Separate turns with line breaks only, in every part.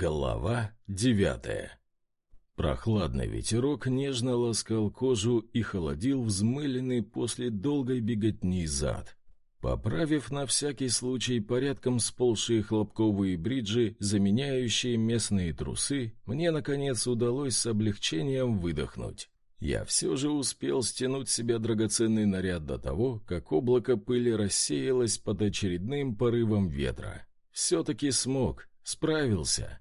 Голова девятая. Прохладный ветерок нежно ласкал кожу и холодил взмыленный после долгой беготни зад. Поправив на всякий случай порядком сползшие хлопковые бриджи, заменяющие местные трусы, мне, наконец, удалось с облегчением выдохнуть. Я все же успел стянуть себе драгоценный наряд до того, как облако пыли рассеялось под очередным порывом ветра. Все-таки смог, справился.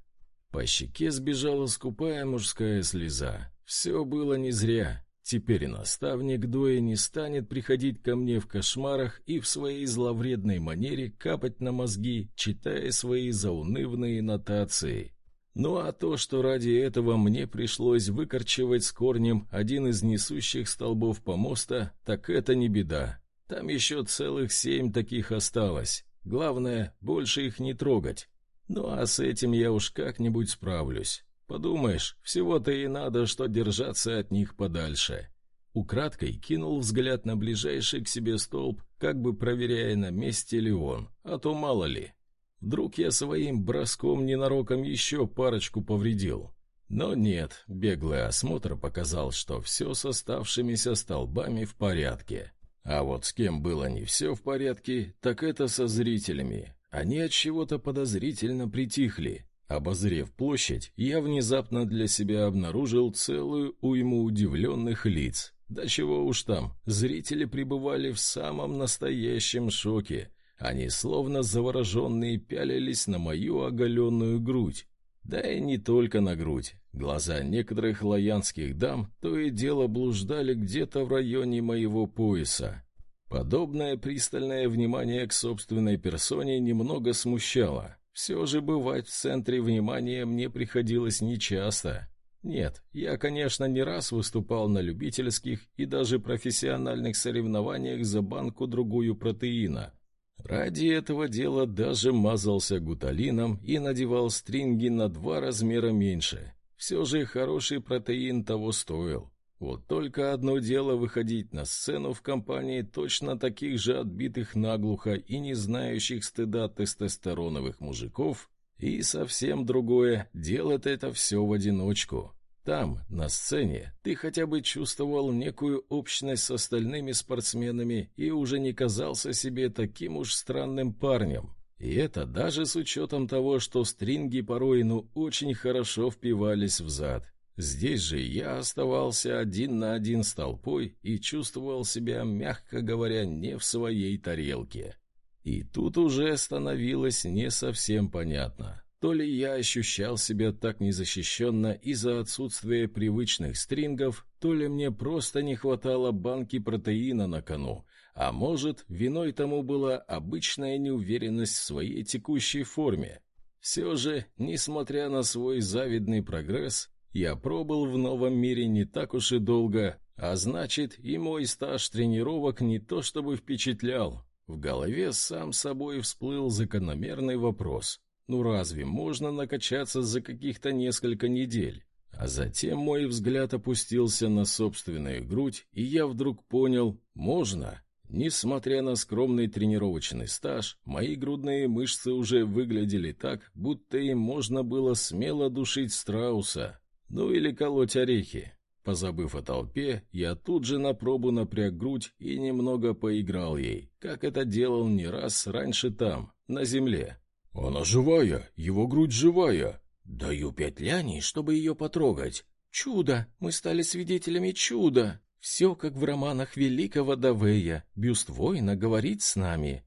По щеке сбежала скупая мужская слеза. Все было не зря. Теперь наставник Доя не станет приходить ко мне в кошмарах и в своей зловредной манере капать на мозги, читая свои заунывные нотации. Ну а то, что ради этого мне пришлось выкорчевать с корнем один из несущих столбов помоста, так это не беда. Там еще целых семь таких осталось. Главное, больше их не трогать. Ну а с этим я уж как-нибудь справлюсь. Подумаешь, всего-то и надо, что держаться от них подальше. Украдкой кинул взгляд на ближайший к себе столб, как бы проверяя, на месте ли он, а то мало ли. Вдруг я своим броском ненароком еще парочку повредил. Но нет, беглый осмотр показал, что все с оставшимися столбами в порядке. А вот с кем было не все в порядке, так это со зрителями. Они от чего-то подозрительно притихли. Обозрев площадь, я внезапно для себя обнаружил целую уйму удивленных лиц. Да чего уж там, зрители пребывали в самом настоящем шоке. Они словно завороженные пялились на мою оголенную грудь. Да и не только на грудь. Глаза некоторых лаянских дам то и дело блуждали где-то в районе моего пояса. Подобное пристальное внимание к собственной персоне немного смущало. Все же бывать в центре внимания мне приходилось нечасто. Нет, я, конечно, не раз выступал на любительских и даже профессиональных соревнованиях за банку-другую протеина. Ради этого дела даже мазался гуталином и надевал стринги на два размера меньше. Все же хороший протеин того стоил. Вот только одно дело выходить на сцену в компании точно таких же отбитых наглухо и не знающих стыда тестостероновых мужиков, и совсем другое — делать это все в одиночку. Там, на сцене, ты хотя бы чувствовал некую общность с остальными спортсменами и уже не казался себе таким уж странным парнем. И это даже с учетом того, что стринги порой ну очень хорошо впивались в зад. Здесь же я оставался один на один с толпой и чувствовал себя, мягко говоря, не в своей тарелке. И тут уже становилось не совсем понятно. То ли я ощущал себя так незащищенно из-за отсутствия привычных стрингов, то ли мне просто не хватало банки протеина на кону, а может, виной тому была обычная неуверенность в своей текущей форме. Все же, несмотря на свой завидный прогресс, я пробыл в новом мире не так уж и долго, а значит, и мой стаж тренировок не то чтобы впечатлял. В голове сам собой всплыл закономерный вопрос. Ну разве можно накачаться за каких-то несколько недель? А затем мой взгляд опустился на собственную грудь, и я вдруг понял, можно. Несмотря на скромный тренировочный стаж, мои грудные мышцы уже выглядели так, будто им можно было смело душить страуса. Ну или колоть орехи. Позабыв о толпе, я тут же на пробу напряг грудь и немного поиграл ей, как это делал не раз раньше там, на земле. «Она живая, его грудь живая. Даю пять ляней, чтобы ее потрогать. Чудо! Мы стали свидетелями чуда! Все, как в романах великого Давея. Бюст воина говорит с нами.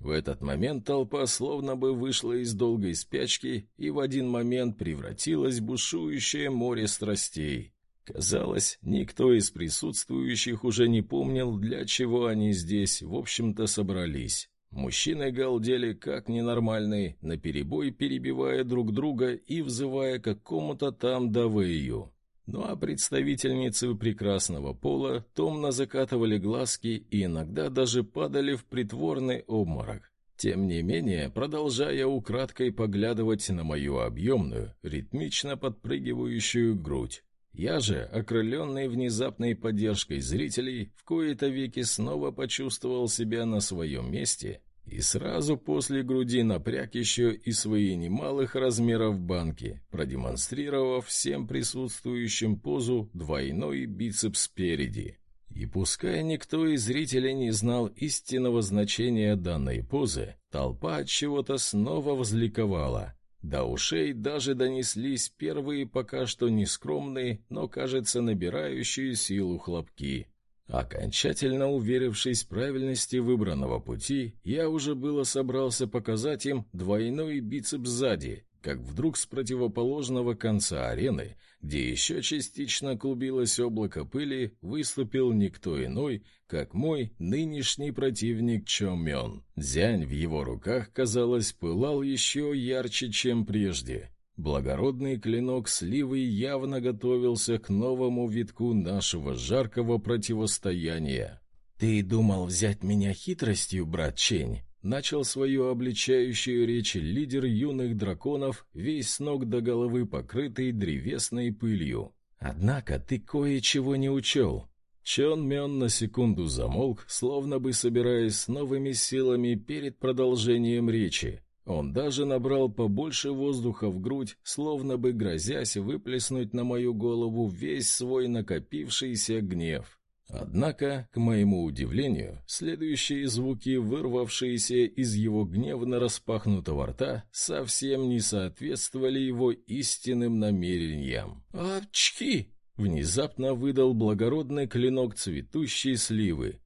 В этот момент толпа словно бы вышла из долгой спячки и в один момент превратилась в бушующее море страстей. Казалось, никто из присутствующих уже не помнил, для чего они здесь, в общем-то, собрались. Мужчины галдели как ненормальные, наперебой перебивая друг друга и взывая какому-то там Давею. Ну а представительницы прекрасного пола томно закатывали глазки и иногда даже падали в притворный обморок. Тем не менее, продолжая украдкой поглядывать на мою объемную, ритмично подпрыгивающую грудь. Я же, окрыленный внезапной поддержкой зрителей, в кои-то веки снова почувствовал себя на своем месте И сразу после груди напряг еще и свои немалых размеров банки, продемонстрировав всем присутствующим позу двойной бицепс спереди. И пускай никто из зрителей не знал истинного значения данной позы, толпа от чего-то снова возликовала. До ушей даже донеслись первые пока что нескромные, но, кажется, набирающие силу хлопки. Окончательно уверившись в правильности выбранного пути, я уже было собрался показать им двойной бицепс сзади, как вдруг с противоположного конца арены, где еще частично клубилось облако пыли, выступил никто иной, как мой нынешний противник Чомён. Дзянь в его руках, казалось, пылал еще ярче, чем прежде. Благородный клинок сливы явно готовился к новому витку нашего жаркого противостояния. «Ты думал взять меня хитростью, брат Чень?» Начал свою обличающую речь лидер юных драконов, весь с ног до головы покрытый древесной пылью. «Однако ты кое-чего не учел». Чон Мён на секунду замолк, словно бы собираясь с новыми силами перед продолжением речи, он даже набрал побольше воздуха в грудь, словно бы грозясь выплеснуть на мою голову весь свой накопившийся гнев. Однако, к моему удивлению, следующие звуки, вырвавшиеся из его гневно распахнутого рта, совсем не соответствовали его истинным намерениям. «Апчхи!» — внезапно выдал благородный клинок цветущей сливы.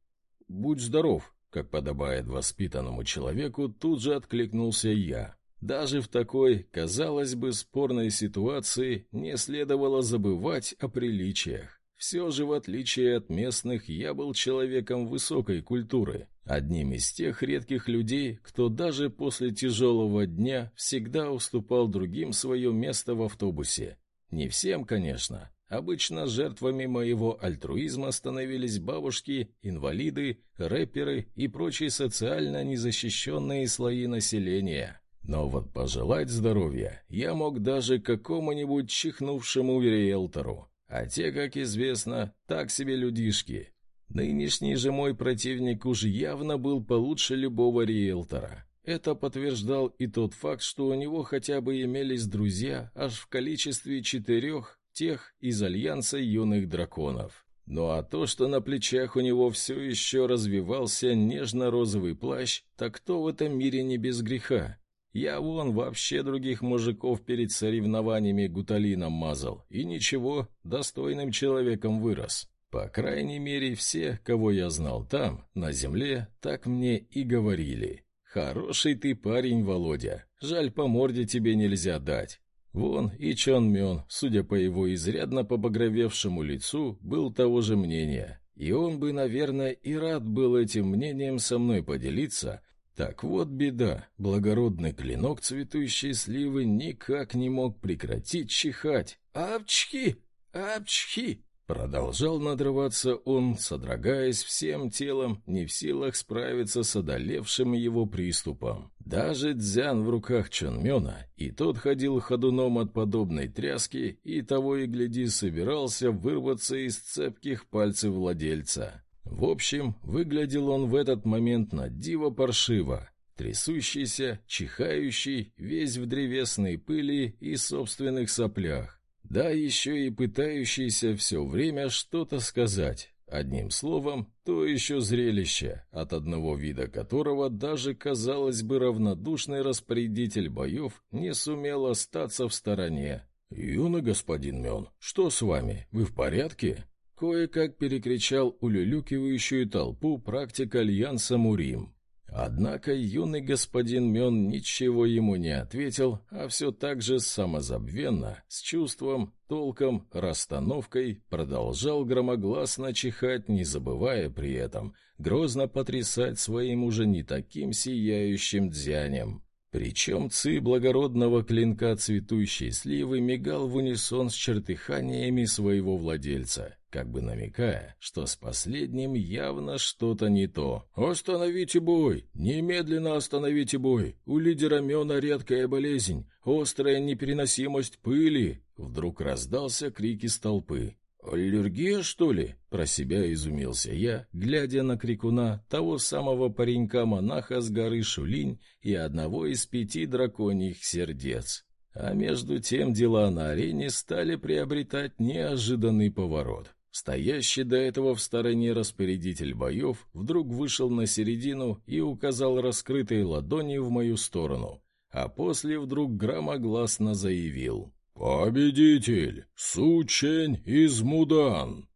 «Будь здоров!» Как подобает воспитанному человеку, тут же откликнулся я. Даже в такой, казалось бы, спорной ситуации не следовало забывать о приличиях. Все же, в отличие от местных, я был человеком высокой культуры, одним из тех редких людей, кто даже после тяжелого дня всегда уступал другим свое место в автобусе. Не всем, конечно, Обычно жертвами моего альтруизма становились бабушки, инвалиды, рэперы и прочие социально незащищенные слои населения. Но вот пожелать здоровья я мог даже какому-нибудь чихнувшему риэлтору. А те, как известно, так себе людишки. Нынешний же мой противник уж явно был получше любого риэлтора. Это подтверждал и тот факт, что у него хотя бы имелись друзья аж в количестве четырех тех из Альянса юных драконов. Ну а то, что на плечах у него все еще развивался нежно-розовый плащ, так кто в этом мире не без греха? Я вон вообще других мужиков перед соревнованиями гуталином мазал, и ничего, достойным человеком вырос. По крайней мере, все, кого я знал там, на земле, так мне и говорили. «Хороший ты парень, Володя. Жаль, по морде тебе нельзя дать. Вон и Чон Мён, судя по его изрядно побагровевшему лицу, был того же мнения. И он бы, наверное, и рад был этим мнением со мной поделиться. Так вот беда, благородный клинок цветущей сливы никак не мог прекратить чихать. «Апчхи! Апчхи!» Продолжал надрываться он, содрогаясь всем телом, не в силах справиться с одолевшим его приступом. Даже дзян в руках Чонмена, и тот ходил ходуном от подобной тряски, и того и гляди собирался вырваться из цепких пальцев владельца. В общем, выглядел он в этот момент на диво паршиво, трясущийся, чихающий, весь в древесной пыли и собственных соплях. Да еще и пытающийся все время что-то сказать. Одним словом, то еще зрелище, от одного вида которого даже, казалось бы, равнодушный распорядитель боев не сумел остаться в стороне. «Юный господин Мен, что с вами? Вы в порядке?» Кое-как перекричал улюлюкивающую толпу практик Альянса Мурим. Однако юный господин Мён ничего ему не ответил, а все так же самозабвенно, с чувством, толком, расстановкой продолжал громогласно чихать, не забывая при этом грозно потрясать своим уже не таким сияющим дзянем. Причем ци благородного клинка цветущей сливы мигал в унисон с чертыханиями своего владельца как бы намекая, что с последним явно что-то не то. «Остановите бой! Немедленно остановите бой! У лидера Мена редкая болезнь, острая непереносимость пыли!» Вдруг раздался крик из толпы. «Аллергия, что ли?» — про себя изумился я, глядя на крикуна того самого паренька-монаха с горы Шулинь и одного из пяти драконьих сердец. А между тем дела на арене стали приобретать неожиданный поворот. Стоящий до этого в стороне распорядитель боев вдруг вышел на середину и указал раскрытой ладонью в мою сторону, а после вдруг громогласно заявил «Победитель! Сучень из Мудан!»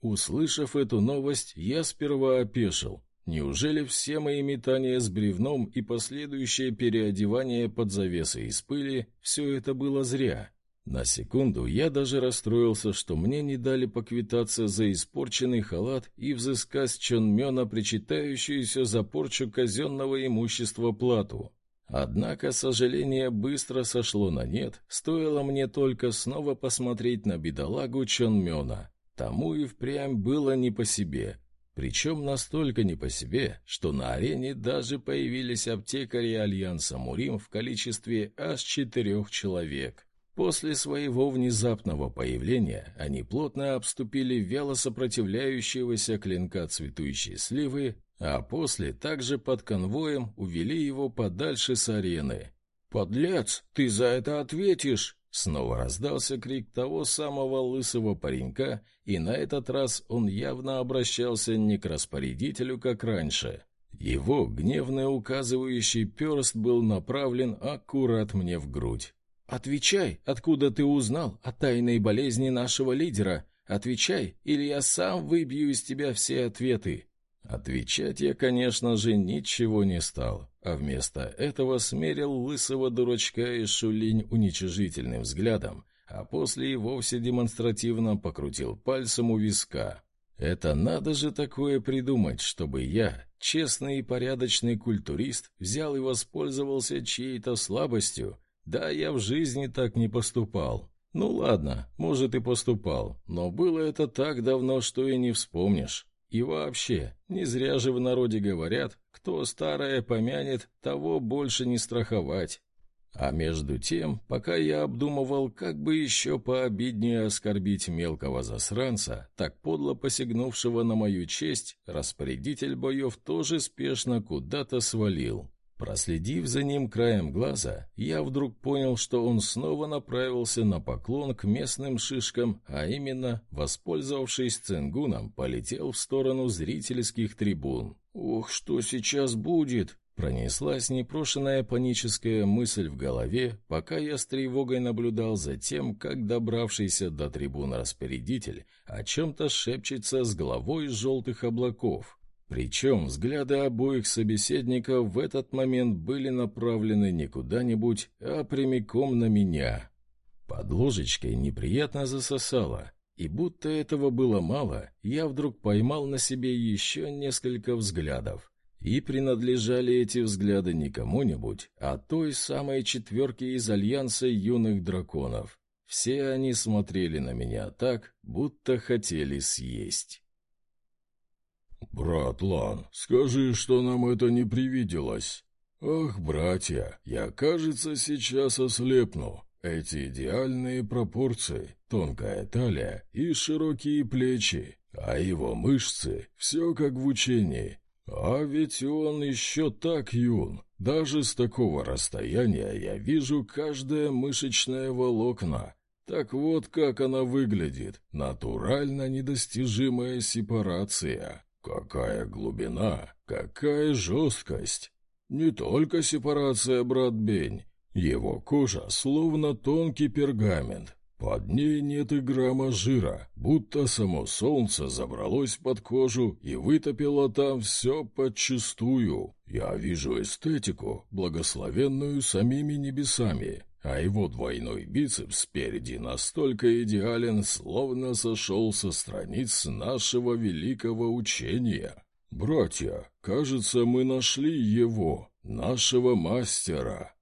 Услышав эту новость, я сперва опешил. Неужели все мои метания с бревном и последующее переодевание под завесой из пыли — все это было зря? На секунду я даже расстроился, что мне не дали поквитаться за испорченный халат и взыскать с Чонмена причитающуюся за порчу казенного имущества плату. Однако сожаление быстро сошло на нет, стоило мне только снова посмотреть на бедолагу Чонмена. Тому и впрямь было не по себе. Причем настолько не по себе, что на арене даже появились аптекари Альянса Мурим в количестве аж четырех человек. После своего внезапного появления они плотно обступили вяло сопротивляющегося клинка цветущей сливы, а после также под конвоем увели его подальше с арены. «Подлец, ты за это ответишь!» Снова раздался крик того самого лысого паренька, и на этот раз он явно обращался не к распорядителю, как раньше. Его гневно указывающий перст был направлен аккурат мне в грудь. «Отвечай, откуда ты узнал о тайной болезни нашего лидера? Отвечай, или я сам выбью из тебя все ответы!» Отвечать я, конечно же, ничего не стал, а вместо этого смерил лысого дурачка и шулинь уничижительным взглядом, а после и вовсе демонстративно покрутил пальцем у виска. Это надо же такое придумать, чтобы я, честный и порядочный культурист, взял и воспользовался чьей-то слабостью, да, я в жизни так не поступал. Ну ладно, может и поступал, но было это так давно, что и не вспомнишь. И вообще, не зря же в народе говорят, кто старое помянет, того больше не страховать. А между тем, пока я обдумывал, как бы еще пообиднее оскорбить мелкого засранца, так подло посягнувшего на мою честь, распорядитель боев тоже спешно куда-то свалил. Проследив за ним краем глаза, я вдруг понял, что он снова направился на поклон к местным шишкам, а именно, воспользовавшись цингуном, полетел в сторону зрительских трибун. «Ох, что сейчас будет!» Пронеслась непрошенная паническая мысль в голове, пока я с тревогой наблюдал за тем, как добравшийся до трибун распорядитель о чем-то шепчется с головой желтых облаков. Причем взгляды обоих собеседников в этот момент были направлены не куда-нибудь, а прямиком на меня. Под ложечкой неприятно засосало, и будто этого было мало, я вдруг поймал на себе еще несколько взглядов. И принадлежали эти взгляды не кому-нибудь, а той самой четверке из Альянса юных драконов. Все они смотрели на меня так, будто хотели съесть.
«Брат Лан, скажи, что нам это не привиделось». «Ах, братья, я, кажется, сейчас ослепну. Эти идеальные пропорции, тонкая талия и широкие плечи, а его мышцы — все как в учении. А ведь он еще так юн. Даже с такого расстояния я вижу каждое мышечное волокна. Так вот как она выглядит, натурально недостижимая сепарация. Какая глубина, какая жесткость! Не только сепарация, брат Бень. Его кожа словно тонкий пергамент. Под ней нет и грамма жира, будто само солнце забралось под кожу и вытопило там все подчистую. Я вижу эстетику, благословенную самими небесами, а его двойной бицепс спереди настолько идеален, словно сошел со страниц нашего великого учения. Братья, кажется, мы нашли его, нашего мастера.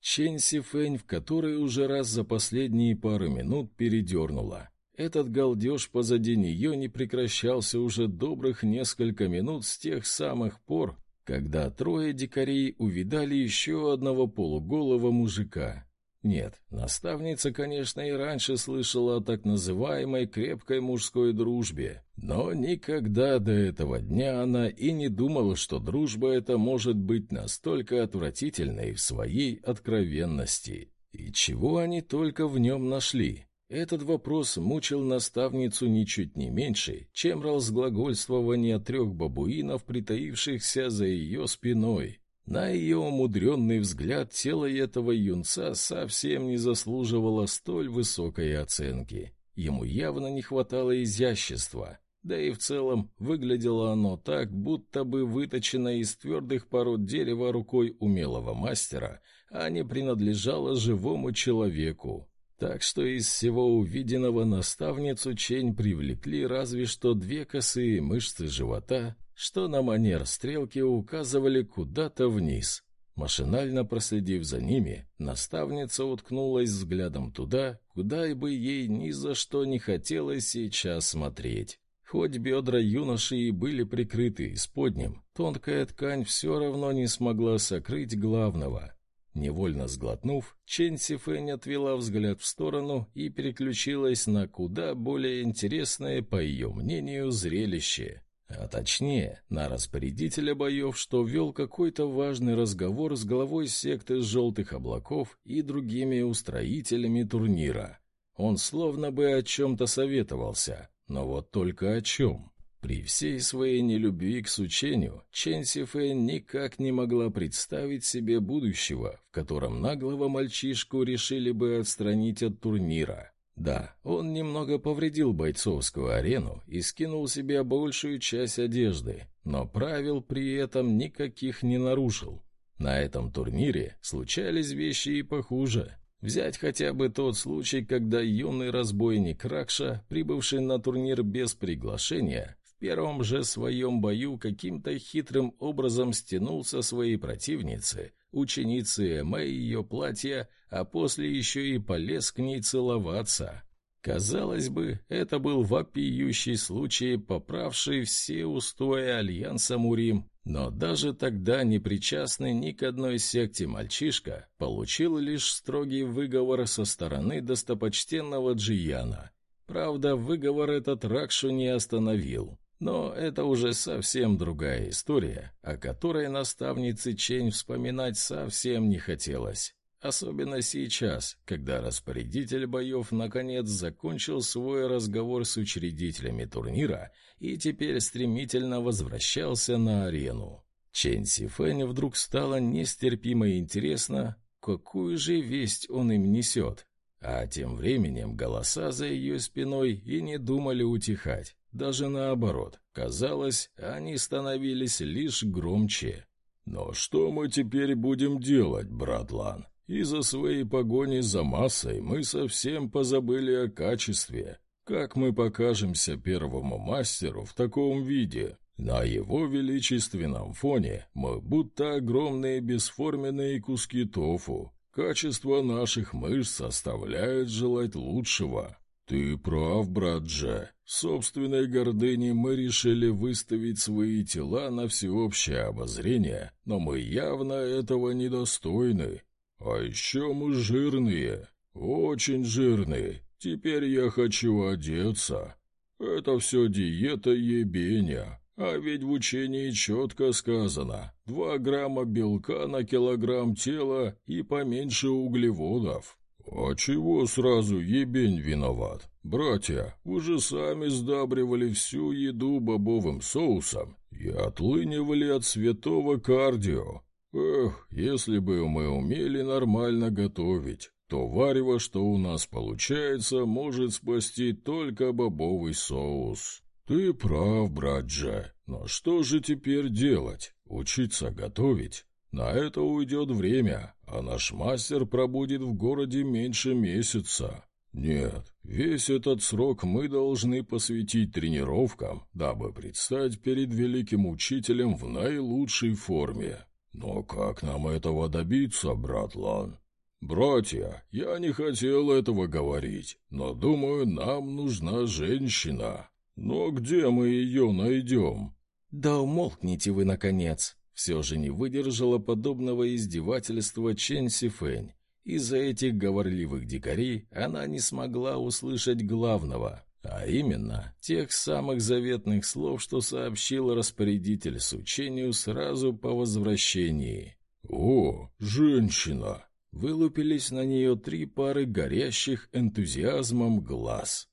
Чэнь Сифэнь в которой уже раз за последние пару минут передернула. Этот галдеж позади нее не прекращался уже добрых несколько минут с тех самых пор, когда трое дикарей увидали еще одного полуголого мужика. Нет, наставница, конечно, и раньше слышала о так называемой крепкой мужской дружбе, но никогда до этого дня она и не думала, что дружба эта может быть настолько отвратительной в своей откровенности. И чего они только в нем нашли? Этот вопрос мучил наставницу ничуть не меньше, чем разглагольствование трех бабуинов, притаившихся за ее спиной. На ее умудренный взгляд тело этого юнца совсем не заслуживало столь высокой оценки. Ему явно не хватало изящества, да и в целом выглядело оно так, будто бы выточено из твердых пород дерева рукой умелого мастера, а не принадлежало живому человеку. Так что из всего увиденного наставницу Чень привлекли разве что две косые мышцы живота, что на манер стрелки указывали куда-то вниз. Машинально проследив за ними, наставница уткнулась взглядом туда, куда и бы ей ни за что не хотелось сейчас смотреть. Хоть бедра юноши и были прикрыты исподним, тонкая ткань все равно не смогла сокрыть главного. Невольно сглотнув, Чен Сифэнь отвела взгляд в сторону и переключилась на куда более интересное, по ее мнению, зрелище. А точнее, на распорядителя боев, что вел какой-то важный разговор с главой секты «Желтых облаков» и другими устроителями турнира. Он словно бы о чем-то советовался, но вот только о чем. При всей своей нелюбви к сучению, Чен Сифэн никак не могла представить себе будущего, в котором наглого мальчишку решили бы отстранить от турнира. Да, он немного повредил бойцовскую арену и скинул себе большую часть одежды, но правил при этом никаких не нарушил. На этом турнире случались вещи и похуже. Взять хотя бы тот случай, когда юный разбойник Ракша, прибывший на турнир без приглашения, первом же своем бою каким-то хитрым образом стянул со своей противницы, ученицы Мэй ее платья, а после еще и полез к ней целоваться. Казалось бы, это был вопиющий случай, поправший все устои Альянса Мурим, но даже тогда непричастный ни к одной секте мальчишка получил лишь строгий выговор со стороны достопочтенного Джияна. Правда, выговор этот Ракшу не остановил. Но это уже совсем другая история, о которой наставнице Чень вспоминать совсем не хотелось. Особенно сейчас, когда распорядитель боев наконец закончил свой разговор с учредителями турнира и теперь стремительно возвращался на арену. Чен Сифэнь вдруг стало нестерпимо интересно, какую же весть он им несет. А тем временем голоса за ее спиной и не думали утихать. Даже наоборот, казалось, они становились лишь громче. «Но что мы теперь будем делать, брат Лан? Из-за своей погони за массой мы совсем позабыли о качестве. Как мы покажемся первому мастеру в таком виде? На его величественном фоне мы будто огромные бесформенные куски тофу. Качество наших мышц оставляет желать лучшего. «Ты прав, брат Дже. Собственной гордыни мы решили выставить свои тела на всеобщее обозрение, но мы явно этого недостойны. А еще мы жирные, очень жирные. Теперь я хочу одеться. Это все диета ебеня. А ведь в учении четко сказано «два грамма белка на килограмм тела и поменьше углеводов». «А чего сразу ебень виноват? Братья, вы же сами сдабривали всю еду бобовым соусом и отлынивали от святого кардио. Эх, если бы мы умели нормально готовить, то варево, что у нас получается, может спасти только бобовый соус». «Ты прав, брат Джа, но что же теперь делать? Учиться готовить? На это уйдет время, а наш мастер пробудет в городе меньше месяца. Нет, весь этот срок мы должны посвятить тренировкам, дабы предстать перед великим учителем в наилучшей форме. Но как нам этого добиться, брат Лан? Братья, я не хотел этого говорить, но думаю, нам нужна женщина. Но где мы ее найдем? Да умолкните вы, наконец, все же не выдержала подобного издевательства Чен Сифэнь Из-за этих говорливых дикарей она не смогла услышать главного, а именно тех самых заветных слов, что сообщил распорядитель с учению сразу по возвращении.
«О, женщина!»
Вылупились на нее три пары горящих энтузиазмом глаз.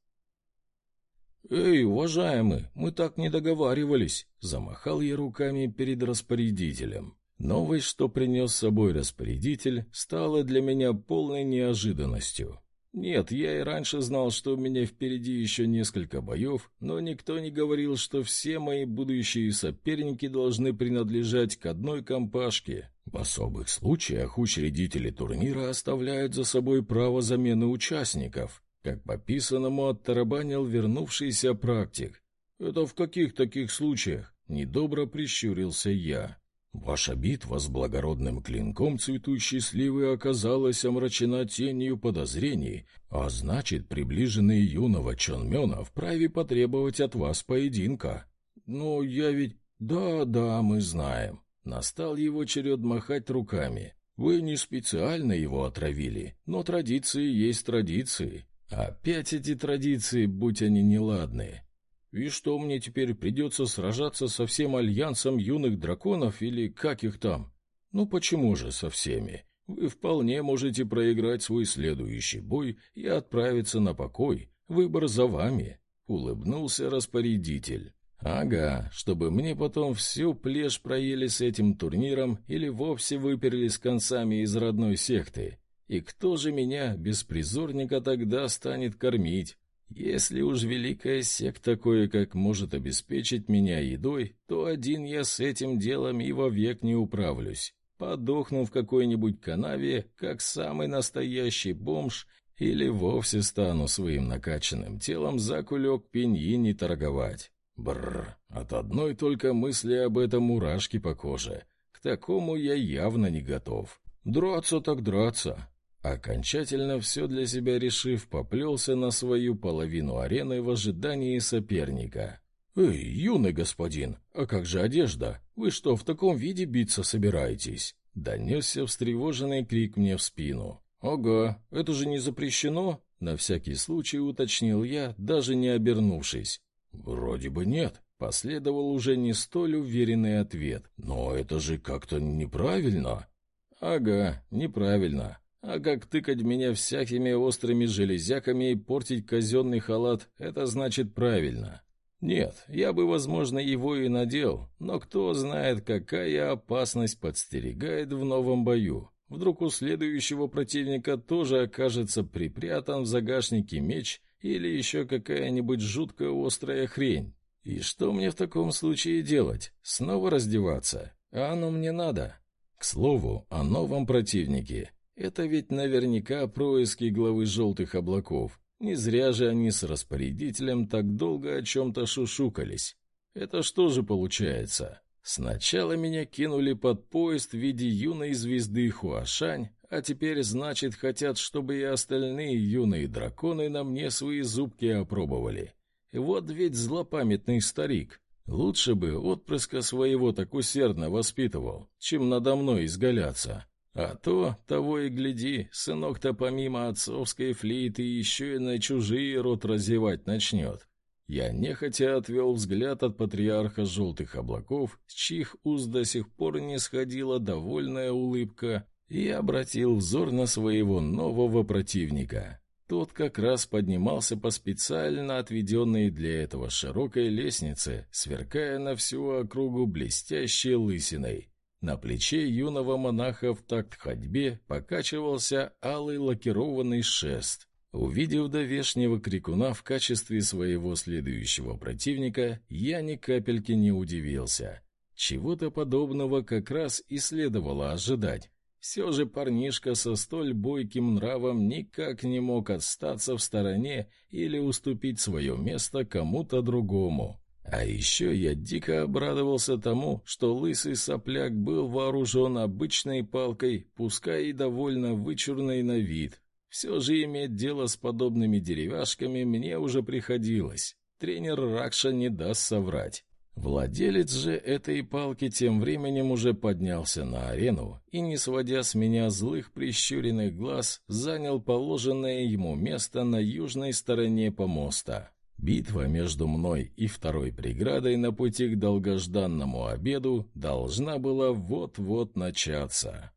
«Эй, уважаемый, мы так не договаривались!» Замахал я руками перед распорядителем. Новость, что принес с собой распорядитель, стала для меня полной неожиданностью. Нет, я и раньше знал, что у меня впереди еще несколько боев, но никто не говорил, что все мои будущие соперники должны принадлежать к одной компашке. В особых случаях учредители турнира оставляют за собой право замены участников, как по писанному оттарабанил вернувшийся практик. «Это в каких таких случаях?» — недобро прищурился я. «Ваша битва с благородным клинком цветущей сливы оказалась омрачена тенью подозрений, а значит, приближенные юного Чонмена вправе потребовать от вас поединка. Но я ведь... Да-да, мы знаем». Настал его черед махать руками. «Вы не специально его отравили, но традиции есть традиции. Опять эти традиции, будь они неладные. И что, мне теперь придется сражаться со всем альянсом юных драконов или как их там? Ну почему же со всеми? Вы вполне можете проиграть свой следующий бой и отправиться на покой. Выбор за вами, — улыбнулся распорядитель. Ага, чтобы мне потом всю плешь проели с этим турниром или вовсе выперли с концами из родной секты. И кто же меня, беспризорника, тогда станет кормить? Если уж великая секта кое-как может обеспечить меня едой, то один я с этим делом и вовек не управлюсь. Подохну в какой-нибудь канаве, как самый настоящий бомж, или вовсе стану своим накачанным телом за кулек пеньи не торговать. Бррр, от одной только мысли об этом мурашки по коже. К такому я явно не готов. Драться так драться, Окончательно все для себя решив, поплелся на свою половину арены в ожидании соперника. «Эй, юный господин, а как же одежда? Вы что, в таком виде биться собираетесь?» Донесся встревоженный крик мне в спину. «Ага, это же не запрещено?» На всякий случай уточнил я, даже не обернувшись. «Вроде бы нет», — последовал уже не столь уверенный ответ. «Но это же как-то неправильно». «Ага, неправильно. А как тыкать меня всякими острыми железяками и портить казенный халат, это значит правильно. Нет, я бы, возможно, его и надел, но кто знает, какая опасность подстерегает в новом бою. Вдруг у следующего противника тоже окажется припрятан в загашнике меч или еще какая-нибудь жуткая острая хрень. И что мне в таком случае делать? Снова раздеваться? А оно мне надо. К слову, о новом противнике. Это ведь наверняка происки главы желтых облаков. Не зря же они с распорядителем так долго о чем-то шушукались. Это что же получается? Сначала меня кинули под поезд в виде юной звезды Хуашань, а теперь, значит, хотят, чтобы и остальные юные драконы на мне свои зубки опробовали. Вот ведь злопамятный старик. Лучше бы отпрыска своего так усердно воспитывал, чем надо мной изгаляться. А то, того и гляди, сынок-то помимо отцовской флейты еще и на чужие рот разевать начнет. Я нехотя отвел взгляд от патриарха желтых облаков, с чьих уст до сих пор не сходила довольная улыбка, и обратил взор на своего нового противника. Тот как раз поднимался по специально отведенной для этого широкой лестнице, сверкая на всю округу блестящей лысиной. На плече юного монаха в такт ходьбе покачивался алый лакированный шест. Увидев довешнего крикуна в качестве своего следующего противника, я ни капельки не удивился. Чего-то подобного как раз и следовало ожидать. Все же парнишка со столь бойким нравом никак не мог остаться в стороне или уступить свое место кому-то другому. А еще я дико обрадовался тому, что лысый сопляк был вооружен обычной палкой, пускай и довольно вычурной на вид. Все же иметь дело с подобными деревяшками мне уже приходилось. Тренер Ракша не даст соврать. Владелец же этой палки тем временем уже поднялся на арену и, не сводя с меня злых прищуренных глаз, занял положенное ему место на южной стороне помоста. Битва между мной и второй преградой на пути к долгожданному обеду должна была вот-вот начаться.